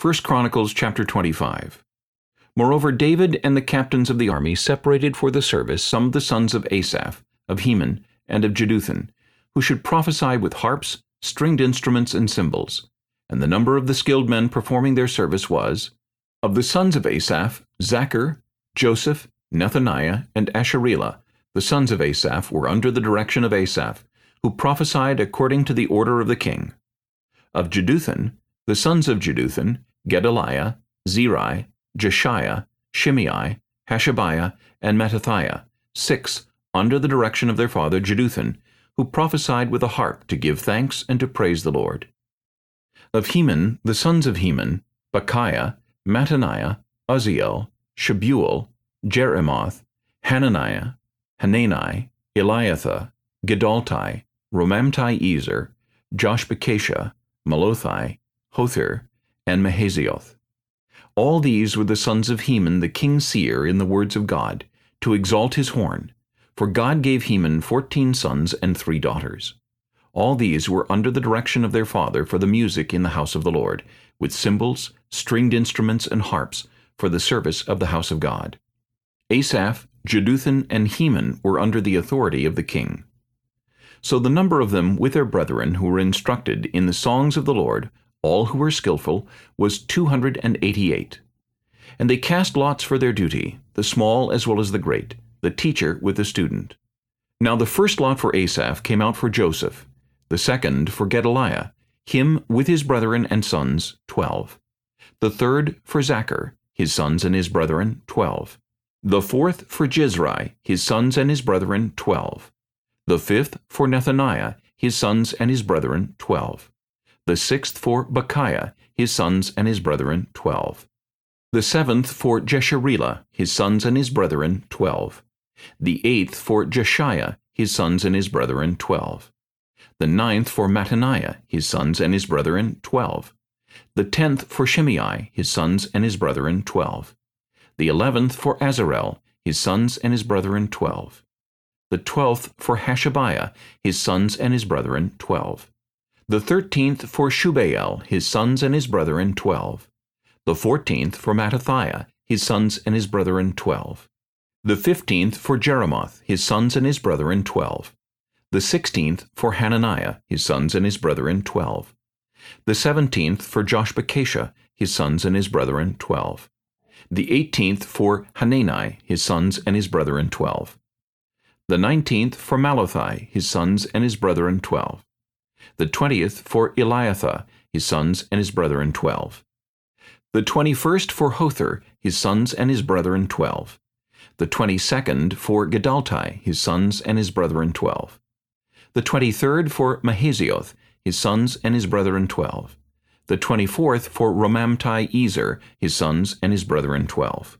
1 Chronicles chapter 25 Moreover David and the captains of the army separated for the service some of the sons of Asaph, of Heman, and of Jeduthun, who should prophesy with harps, stringed instruments, and cymbals. And the number of the skilled men performing their service was, of the sons of Asaph, Zaccur, Joseph, Nethaniah, and Asharelah. The sons of Asaph were under the direction of Asaph, who prophesied according to the order of the king. Of Jeduthun, the sons of Jeduthun, Gedaliah, Zeri, Jeshaiah, Shimei, Hashabiah, and Mattithiah, six, under the direction of their father Jeduthun, who prophesied with a harp to give thanks and to praise the Lord. Of Heman, the sons of Heman, Bukkiah, Mattaniah, Uzziel, Shebuel, Jeremoth, Hananiah, Hanani, Eliathah, Giddalti, Romamti-Ezer, Joshbekashah, Mallothi, Hothir, and Mahazioth. All these were the sons of Heman the king's seer in the words of God, to exalt his horn, for God gave Heman fourteen sons and three daughters. All these were under the direction of their father for the music in the house of the Lord, with cymbals, stringed instruments, and harps, for the service of the house of God. Asaph, Jeduthun, and Heman were under the authority of the king. So the number of them with their brethren who were instructed in the songs of the Lord all who were skillful, was two hundred and eighty-eight. And they cast lots for their duty, the small as well as the great, the teacher with the student. Now the first lot for Asaph came out for Joseph, the second for Gedaliah, him with his brethren and sons, twelve. The third for Zaccur, his sons and his brethren, twelve. The fourth for Jizri, his sons and his brethren, twelve. The fifth for Nethaniah, his sons and his brethren, twelve the sixth for Bukkiah, his sons and his brethren, twelve. The seventh for Jesharelah, his sons and his brethren, twelve. The eighth for Jeshaiah, his sons and his brethren, twelve. The ninth for Mattaniah, his sons and his brethren, twelve. The tenth for Shimei, his sons and his brethren, twelve. The eleventh for Azarel, his sons and his brethren, twelve. The twelfth for Hashabiah, his sons and his brethren, twelve the thirteenth for Shubael, his sons and his brethren, twelve. The fourteenth for Mattithiah, his sons and his brethren, twelve. The fifteenth for Jeremoth, his sons and his brethren, twelve. The sixteenth for Hananiah, his sons and his brethren, twelve. The seventeenth for Joshbekashah, his sons and his brethren, twelve. The eighteenth for Hanani, his sons and his brethren, twelve. The nineteenth for Mallothi, his sons and his brethren, twelve the twentieth for Eliathah, his sons and his brethren twelve. The twenty-first for Hothir, his sons and his brethren twelve. The twenty-second for Giddalti, his sons and his brethren twelve. The twenty-third for Mahazioth, his sons and his brethren twelve. The twenty-fourth for Romamti-Ezer, his sons and his brethren twelve.